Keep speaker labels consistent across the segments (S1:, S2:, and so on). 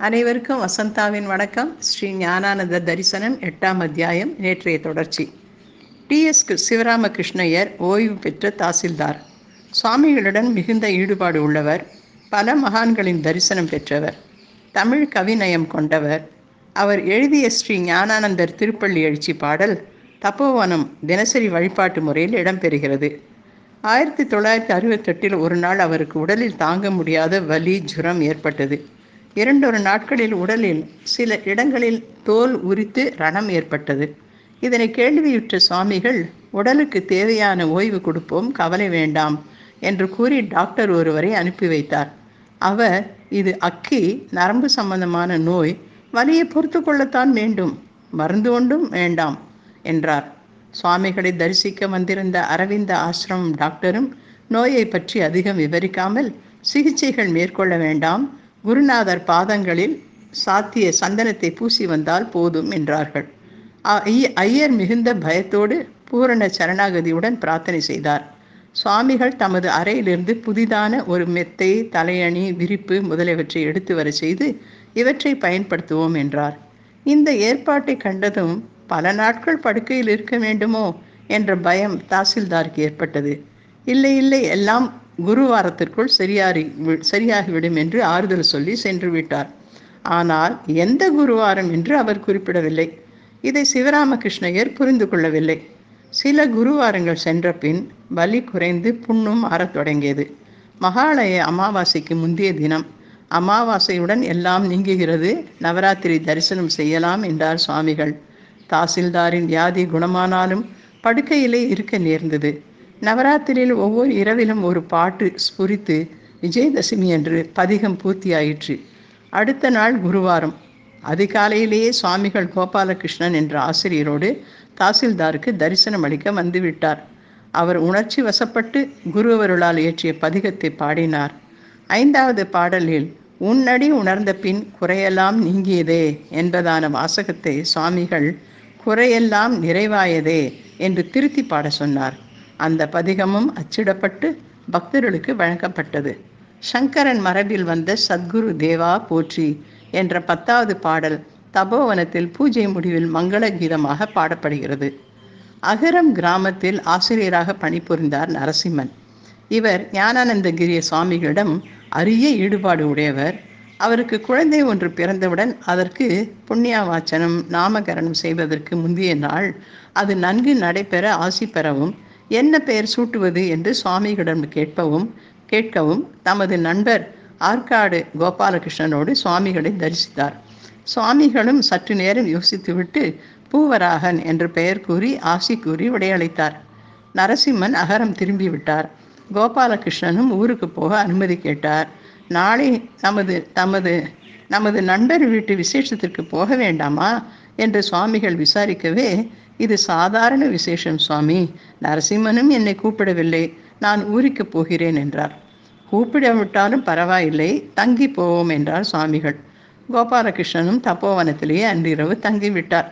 S1: அனைவருக்கும் வசந்தாவின் வணக்கம். ஸ்ரீ ஞானானந்த தரிசனம் எட்டாம் அத்தியாயம் நேற்றைய தொடர்ச்சி. டிஎஸ் சிவராமகிருஷ்ணய்யர் ஓய்வு பெற்ற தாசில்தார். சுவாமிகளுடன் மிகுந்த ஈடுபாடு உள்ளவர் பல மகான்களின் தரிசனம் பெற்றவர் தமிழ் கவிநயம் கொண்டவர். அவர் எழுதிய ஸ்ரீ ஞானானந்தர் திருப்பள்ளி எழுச்சி பாடல் தப்போவனம் தினசரி வழிபாட்டு முறையில் இடம்பெறுகிறது. ஆயிரத்தி தொள்ளாயிரத்தி அறுபத்தெட்டில் ஒரு நாள் அவருக்கு உடலில் தாங்க முடியாத வலி ஜுரம் ஏற்பட்டது. இரண்டொரு நாட்களில் உடலில் சில இடங்களில் தோல் உரித்து ரணம் ஏற்பட்டது. இதனை கேள்வியுற்ற சுவாமிகள் உடலுக்கு தேவையான ஓய்வு கொடுப்போம் கவலை வேண்டாம் என்று கூறி டாக்டர் ஒருவரை அனுப்பி வைத்தார். அவர் இது அக்கி நரம்பு சம்பந்தமான நோய் வலியை பொறுத்து கொள்ளத்தான் வேண்டும் மருந்து ஒன்றும் வேண்டாம் என்றார். சுவாமிகளை தரிசிக்க வந்திருந்த அரவிந்த ஆசிரமம் டாக்டரும் நோயை பற்றி அதிகம் விவரிக்காமல் சிகிச்சைகள் மேற்கொள்ள வேண்டாம் குருநாதர் பாதங்களில் சாத்திய சந்தனத்தை பூசி வந்தால் போதும் என்றார்கள். ஐயர் மிகுந்த பயத்தோடு பூரண சரணாகதியுடன் பிரார்த்தனை செய்தார். சுவாமிகள் தமது அறையிலிருந்து புதிதான ஒரு மெத்தை தலையணி விரிப்பு முதலியவற்றை எடுத்து வர செய்து இவற்றை பயன்படுத்துவோம் என்றார். இந்த ஏற்பாட்டை கண்டதும் பல நாட்கள் படுக்கையில் இருக்க வேண்டுமோ என்ற பயம் தாசில்தாருக்கு ஏற்பட்டது. இல்லை இல்லை எல்லாம் குருவாரத்திற்குள் சரியாகி சரியாகிவிடும் என்று ஆறுதல் சொல்லி சென்று விட்டார். ஆனால் எந்த குருவாரம் என்று அவர் குறிப்பிடவில்லை. இதை சிவராமகிருஷ்ணயர் புரிந்து கொள்ளவில்லை. சில குருவாரங்கள் சென்ற பின் வலி குறைந்து புண்ணும் ஆறத் தொடங்கியது. மகாலய அமாவாசைக்கு முந்தைய தினம் அமாவாசையுடன் எல்லாம் நீங்குகிறது நவராத்திரி தரிசனம் செய்யலாம் என்றார் சுவாமிகள். தாசில்தாரின் வியாதி குணமானாலும் படுக்கையிலே இருக்க நேர்ந்தது. நவராத்திரியில் ஒவ்வொரு இரவிலும் ஒரு பாட்டு ஸ்புரித்து விஜயதசமி என்று பதிகம் பூர்த்தியாயிற்று. அடுத்த நாள் குருவாரம். அதிகாலையிலேயே சுவாமிகள் கோபாலகிருஷ்ணன் என்ற ஆசிரியரோடு தாசில்தாருக்கு தரிசனம் அளிக்க வந்துவிட்டார். அவர் உணர்ச்சி வசப்பட்டு குருவருளால் இயற்றிய பதிகத்தை பாடினார். ஐந்தாவது பாடலில் உன்னடி உணர்ந்த பின் குறையெல்லாம் நீங்கியதே என்பதான வாசகத்தை சுவாமிகள் குறையெல்லாம் நிறைவாயதே என்று திருத்தி பாட சொன்னார். அந்த பதிகமும் அச்சிடப்பட்டு பக்தர்களுக்கு வழங்கப்பட்டது. சங்கரன் மரபில் வந்த சத்குரு தேவா போற்றி என்ற பத்தாவது பாடல் தபோவனத்தில் பூஜை முடிவில் மங்கள கீதமாக பாடப்படுகிறது. அகரம் கிராமத்தில் ஆசிரியராக பணிபுரிந்தார் நரசிம்மன். இவர் ஞானானந்தகிரிய சுவாமிகளிடம் அரிய ஈடுபாடு உடையவர். அவருக்கு குழந்தை ஒன்று பிறந்தவுடன் அதற்கு புண்ணியாவாச்சனம் நாமகரணம் செய்வதற்கு முந்தைய நாள் அது நன்கு நடைபெற ஆசி பெறவும் என்ன பெயர் சூட்டுவது என்று சுவாமிகளிடம் கேட்பவும் கேட்கவும் தமது நண்பர் ஆற்காடு கோபாலகிருஷ்ணனோடு சுவாமிகளை தரிசித்தார். சுவாமிகளும் சற்று நேரம் யோசித்துவிட்டு பூவராகன் என்று பெயர் கூறி ஆசி கூறி விடையளித்தார். நரசிம்மன் அகரம் திரும்பிவிட்டார். கோபாலகிருஷ்ணனும் ஊருக்கு போக அனுமதி கேட்டார். நாளை நமது தமது நமது நண்பர் வீட்டு விசேஷத்திற்கு போக வேண்டாமா? என்று சுவாமிகள் விசாரிக்கவே இது சாதாரண விசேஷம் சுவாமி. நரசிம்மனும் என்னை கூப்பிடவில்லை. நான் ஊருக்கு போகிறேன் என்றார். கூப்பிடவிட்டாலும் பரவாயில்லை. தங்கி போவோம் என்றார் சுவாமிகள். கோபாலகிருஷ்ணனும் தப்போவனத்திலேயே அன்றிரவு தங்கிவிட்டார்.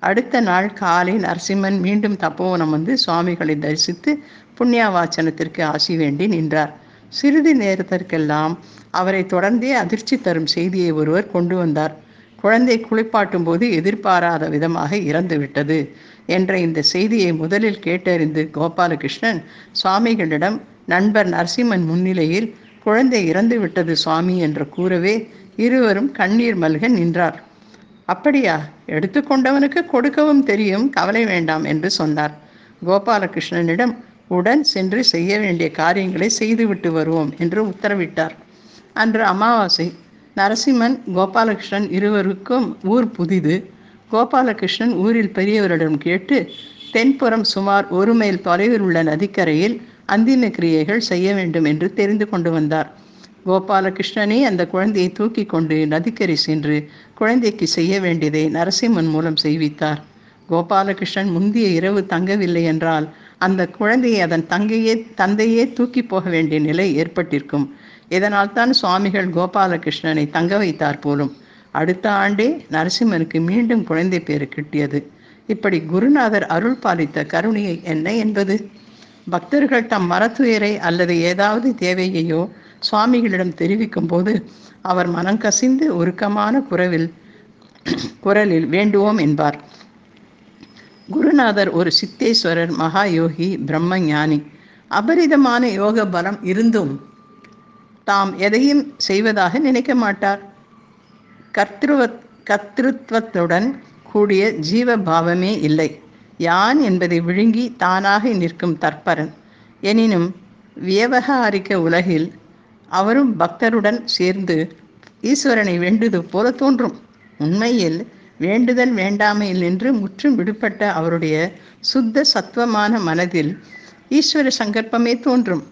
S1: அடுத்த நாள் காலை நரசிம்மன் மீண்டும் தப்போவனம் வந்து சுவாமிகளை தரிசித்து புண்ணியாவாச்சனத்திற்கு ஆசி வேண்டி நின்றார். சிறிது நேரத்திற்கெல்லாம் அவரை தொடர்ந்தே அதிர்ச்சி தரும் செய்தியை ஒருவர் கொண்டு வந்தார். குழந்தை குளிப்பாட்டும் போது எதிர்பாராத விதமாக இறந்துவிட்டது என்ற இந்த செய்தியை முதலில் கேட்டறிந்து கோபாலகிருஷ்ணன் சுவாமிகளிடம் நண்பர் நரசிம்மன் முன்னிலையில் குழந்தை இறந்து விட்டது சுவாமி என்று கூறவே இருவரும் கண்ணீர் மல்க நின்றார். அப்படியா? எடுத்துக்கொண்டவனுக்கு கொடுக்கவும் தெரியும் கவலை வேண்டாம் என்று சொன்னார். கோபாலகிருஷ்ணனிடம் உடன் சென்று செய்ய வேண்டிய காரியங்களை செய்துவிட்டு வருவோம் என்று உத்தரவிட்டார். அன்று அமாவாசை நரசிம்மன் கோபாலகிருஷ்ணன் இருவருக்கும் ஊர் புதிது. கோபாலகிருஷ்ணன் ஊரில் பெரியவரிடம் கேட்டு தென்புறம் சுமார் ஒரு மைல் தொலைவில் உள்ள நதிக்கரையில் அந்தின கிரியைகள் செய்ய வேண்டும் என்று தெரிந்து கொண்டு வந்தார். கோபாலகிருஷ்ணனே அந்த குழந்தையை தூக்கி கொண்டு நதிக்கரை சென்று குழந்தைக்கு செய்ய வேண்டியதை நரசிம்மன் மூலம் செய்வித்தார். கோபாலகிருஷ்ணன் முந்தைய இரவு தங்கவில்லை என்றால் அந்த குழந்தையை அதன் தங்கையே தந்தையே தூக்கி போக வேண்டிய நிலை ஏற்பட்டிருக்கும். இதனால் தான் சுவாமிகள் கோபாலகிருஷ்ணனை தங்க வைத்தார் போலும். அடுத்த ஆண்டே நரசிம்மனுக்கு மீண்டும் குழந்தை பேரு கிட்டியது. இப்படி குருநாதர் அருள் பாலித்த கருணையை என்ன என்பது? பக்தர்கள் தம் மரத்துயரை அல்லது ஏதாவது தேவையையோ சுவாமிகளிடம் தெரிவிக்கும் போது அவர் மனம் கசிந்து உருக்கமான குரவில் குரலில் வேண்டுவோம் என்பார். குருநாதர் ஒரு சித்தேஸ்வரர் மகா யோகி பிரம்ம ஞானி அபரிதமான யோக பலம் இருந்தும் தாம் எதையும் செய்வதாக நினைக்க மாட்டார். கர்த்திருவ கர்த்திருவத்துடன் கூடிய ஜீவ பாவமே இல்லை. யான் என்பதை விழுங்கி தானாக நிற்கும் தற்பரன். எனினும் வியவகாரிக்க உலகில் அவரும் பக்தருடன் சேர்ந்து ஈஸ்வரனை வேண்டுது போல தோன்றும். உண்மையில் வேண்டுதல் வேண்டாமையில் நின்று முற்றும் விடுபட்ட அவருடைய சுத்த சத்துவமான மனதில் ஈஸ்வர சங்கற்பமே தோன்றும்.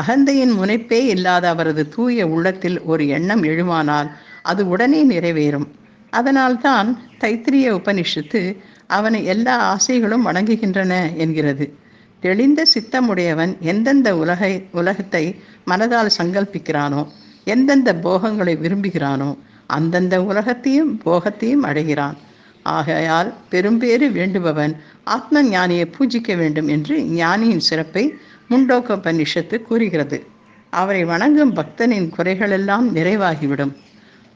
S1: அகந்தையின் முனைப்பே இல்லாத அவரது தூய உள்ளத்தில் ஒரு எண்ணம் எழுமானால் அது உடனே நிறைவேறும். அதனால்தான் தைத்திரிய உபனிஷத்து அவனை எல்லா ஆசைகளும் வணங்குகின்றன என்கிறது. தெளிந்த சித்தமுடையவன் எந்தெந்த உலகை உலகத்தை மனதால் சங்கல்பிக்கிறானோ எந்தெந்த போகங்களை விரும்புகிறானோ அந்தந்த உலகத்தையும் போகத்தையும் அடைகிறான். ஆகையால் பெரும்பேறு வேண்டுபவன் ஆத்ம ஞானியை பூஜிக்க வேண்டும் என்று ஞானியின் சிறப்பை முண்டோகோபனிஷத்து கூறுகிறது. அவரை வணங்கும் பக்தனின் குறைகளெல்லாம் நிறைவாகிவிடும்.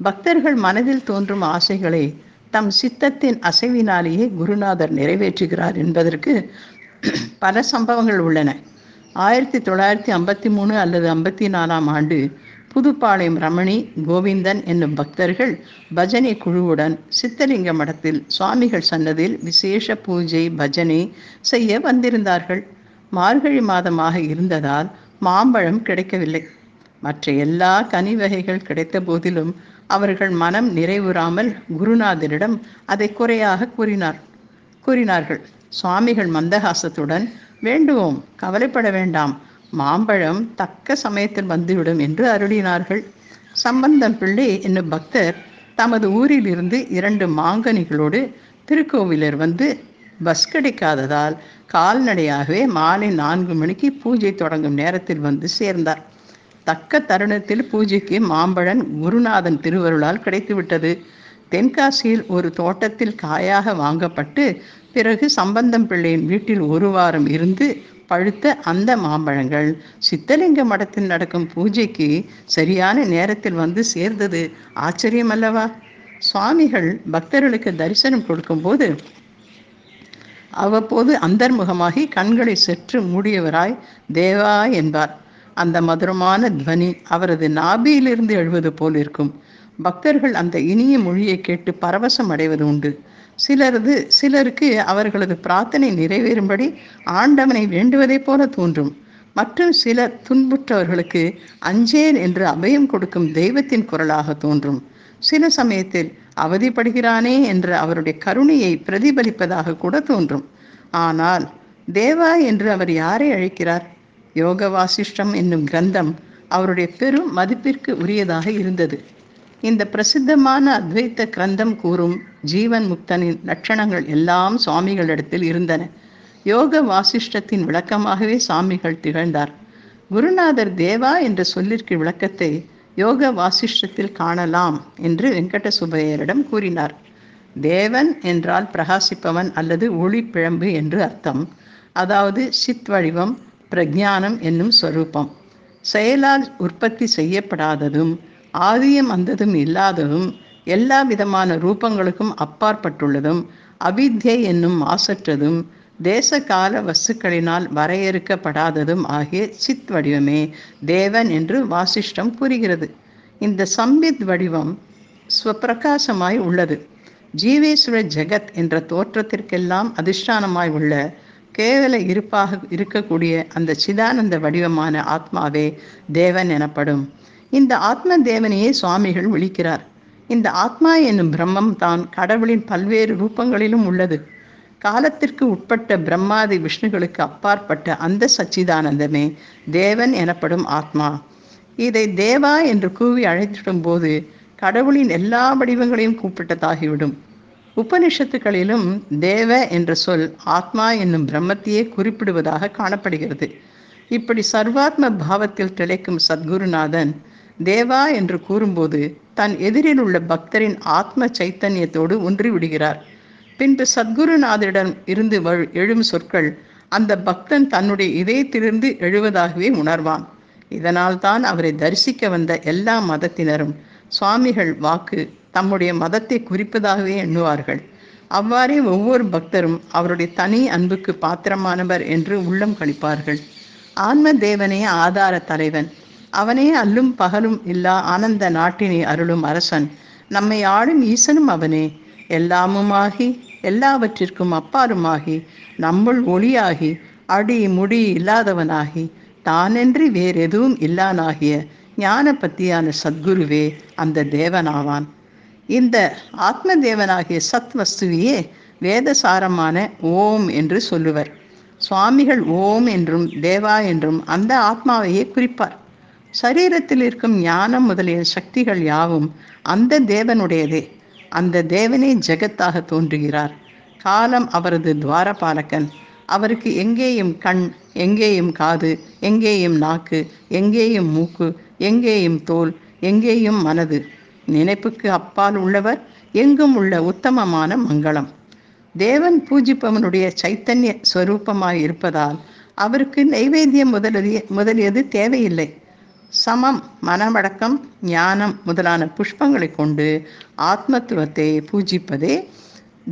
S1: பக்தர்கள் மனதில் தோன்றும் ஆசைகளை தம் சித்தத்தின் அசைவினாலேயே குருநாதர் நிறைவேற்றுகிறார் என்பதற்கு பல சம்பவங்கள் உள்ளன. ஆயிரத்தி தொள்ளாயிரத்தி ஐம்பத்தி மூணு அல்லது ஐம்பத்தி நாலாம் ஆண்டு புதுப்பாளையம் ரமணி கோவிந்தன் என்னும் பக்தர்கள் பஜனை குழுவுடன் சித்தலிங்க மடத்தில் சுவாமிகள் சன்னதியில் விசேஷ பூஜை பஜனை செய்ய வந்திருந்தார்கள். மார்கழி மாதமாக இருந்ததால் மாம்பழம் கிடைக்கவில்லை. மற்ற எல்லா கனி வகைகள் கிடைத்த போதிலும் அவர்கள் மனம் நிறைவுறாமல் குருநாதரிடம் அதை குறையாக கூறினார். கூறினார்கள் சுவாமிகள் மந்தகாசத்துடன் வேண்டுவோம் கவலைப்பட வேண்டாம் மாம்பழம் தக்க சமயத்தில் வந்துவிடும் என்று அருளினார்கள். சம்பந்தம் பிள்ளை என்னும் பக்தர் தமது ஊரிலிருந்து இரண்டு மாங்கனிகளோடு திருக்கோவிலர் வந்து பஸ் கிடைக்காததால் கால்நடையாகவே மாலை நான்கு மணிக்கு பூஜை தொடங்கும் நேரத்தில் வந்து சேர்ந்தார். தக்க தருணத்தில் பூஜைக்கு மாம்பழன் குருநாதன் திருவருளால் கிடைத்துவிட்டது. தென்காசியில் ஒரு தோட்டத்தில் காயாக வாங்கப்பட்டு பிறகு சம்பந்தம் பிள்ளையின் வீட்டில் ஒரு வாரம் இருந்து பழுத்த அந்த மாம்பழங்கள் சித்தலிங்க மடத்தில் நடக்கும் பூஜைக்கு சரியான நேரத்தில் வந்து சேர்ந்தது. ஆச்சரியம் அல்லவா சுவாமிகள் பக்தர்களுக்கு தரிசனம் கொடுக்கும்போது அவ்வப்போது அந்தர்முகமாகி கண்களை செற்று மூடியவராய் தேவா என்பார். அந்த மதுரமான துவனி அவரது நாபியிலிருந்து எழுவது போல் இருக்கும். பக்தர்கள் அந்த இனிய மொழியை கேட்டு பரவசம் அடைவது உண்டு. சிலரது சிலருக்கு அவர்களது பிரார்த்தனை நிறைவேறும்படி ஆண்டவனை வேண்டுவதைப் போல தோன்றும். மற்றும் சில துன்புற்றவர்களுக்கு அஞ்சேன் என்று அபயம் கொடுக்கும் தெய்வத்தின் குரலாக தோன்றும். சில சமயத்தில் அவதிப்படுகிறானே என்ற அவருடைய கருணையை பிரதிபலிப்பதாக கூட தோன்றும். ஆனால் தேவா என்று அவர் யாரை அழைக்கிறார்? யோக வாசிஷ்டம் என்னும் கிரந்தம் அவருடைய பெரும் மதிப்பிற்கு உரியதாக இருந்தது. இந்த பிரசித்தமான அத்வைத்த கிரந்தம் கூறும் ஜீவன் முக்தனின் லட்சணங்கள் எல்லாம் சுவாமிகளிடத்தில் இருந்தன. யோக வாசிஷ்டத்தின் விளக்கமாகவே சாமிகள் திகழ்ந்தார். குருநாதர் தேவா என்ற சொல்லிற்கு விளக்கத்தை யோக வாசிஷ்டத்தில் காணலாம் என்று வெங்கடசுபதையரிடம் கூறினார். தேவன் என்றால் பிரகாசிப்பவன் அல்லது ஒளி பிழம்பு என்று அர்த்தம். அதாவது சித் வடிவம் பிரஜானம் என்னும் ஸ்வரூபம் செயலால் உற்பத்தி செய்யப்படாததும் ஆதியம் அந்ததும் இல்லாததும் எல்லா விதமான ரூபங்களுக்கும் அப்பாற்பட்டுள்ளதும் அவித்யை என்னும் மாசற்றதும் தேச கால வஸ்துக்களினால் வரையறுக்கப்படாததும் ஆகிய சித் வடிவமே தேவன் என்று வாசிஷ்டம் கூறுகிறது. இந்த சம்பித் வடிவம் ஸ்வப்பிரகாசமாய் உள்ளது. ஜீவேஸ்வர ஜெகத் என்ற தோற்றத்திற்கெல்லாம் அதிஷ்டானமாய் உள்ள கேவல இருப்பாக இருக்கக்கூடிய அந்த சிதானந்த வடிவமான ஆத்மாவே தேவன் எனப்படும். இந்த ஆத்ம தேவனையே சுவாமிகள் விழிக்கிறார் இந்த ஆத்மா என்னும் பிரம்மம் தான் கடவுளின் பல்வேறு ரூபங்களிலும் உள்ளது. காலத்திற்கு உட்பட்ட பிரம்மாதி விஷ்ணுகளுக்கு அப்பாற்பட்ட அந்த சச்சிதானந்தமே தேவன் எனப்படும் ஆத்மா. இதை தேவா என்று கூவி அழைத்திடும் போது கடவுளின் எல்லா வடிவங்களையும் கூப்பிட்டதாகிவிடும். உபனிஷத்துக்களிலும் தேவ என்ற சொல் ஆத்மா என்னும் பிரம்மத்தையே குறிப்பிடுவதாக காணப்படுகிறது. இப்படி சர்வாத்ம பாவத்தில் திளைக்கும் சத்குருநாதன் தேவா என்று கூறும்போது தன் எதிரில் உள்ள பக்தரின் ஆத்ம சைத்தன்யத்தோடு ஒன்றி விடுகிறார் பின்பு சத்குருநாதரிடம் இருந்து எழும் சொற்கள் அந்த பக்தன் தன்னுடைய இதயத்திலிருந்து எழுவதாகவே உணர்வான். இதனால் தான் அவரை தரிசிக்க வந்த எல்லா மதத்தினரும் சுவாமிகள் வாக்கு தம்முடைய மதத்தை குறிப்பதாகவே எண்ணுவார்கள். அவ்வாறே ஒவ்வொரு பக்தரும் அவருடைய தனி அன்புக்கு பாத்திரமானவர் என்று உள்ளம் கழிப்பார்கள் ஆன்ம தேவனே ஆதார தலைவன். அவனே அல்லும் பகலும் இல்லா ஆனந்த நாட்டினை அருளும் அரசன். நம்மை ஆளும் ஈசனும் அவனே. எல்லாமுமாகி எல்லாவற்றிற்கும் அப்பாருமாகி நம்முள் ஒளியாகி அடி முடி இல்லாதவனாகி தானென்றி வேறெதுவும் இல்லானாகிய ஞான பத்தியான சத்குருவே அந்த தேவனாவான். இந்த ஆத்ம தேவனாகிய சத் வஸ்துவையே வேதசாரமான ஓம் என்று சொல்லுவர். சுவாமிகள் ஓம் என்றும் தேவா என்றும் அந்த ஆத்மாவையே குறிப்பார். சரீரத்தில் இருக்கும் ஞானம் முதலிய சக்திகள் யாவும் அந்த தேவனுடையதே. அந்த தேவனே ஜெகத்தாக தோன்றுகிறார். காலம் அவரது துவாரபாலகன். அவருக்கு எங்கேயும் கண் எங்கேயும் காது எங்கேயும் நாக்கு எங்கேயும் மூக்கு எங்கேயும் தோல் எங்கேயும் மனது. நினைப்புக்கு அப்பால் உள்ளவர் எங்கும் உள்ள உத்தமமான மங்களம். தேவன் பூஜிப்பவனுடைய சைத்தன்ய ஸ்வரூபமாய் இருப்பதால் அவருக்கு நைவேத்தியம் முதலிய முதலியது தேவையில்லை. சமம் மனமடக்கம் ஞானம் முதலான புஷ்பங்களை கொண்டு ஆத்மத்துவத்தை பூஜிப்பதே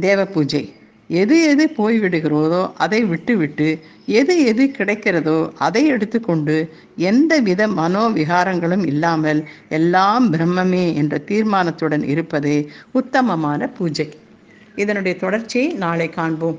S1: தேவ பூஜை. எது எது போய்விடுகிறதோ அதை விட்டுவிட்டு எது எது கிடைக்கிறதோ அதை எடுத்துக்கொண்டு எந்த வித மனோவிகாரங்களும் இல்லாமல் எல்லாம் பிரம்மமே என்ற தீர்மானத்துடன் இருப்பதே உத்தமமான பூஜை. இதனுடைய தொடர்ச்சியை நாளை காண்போம்.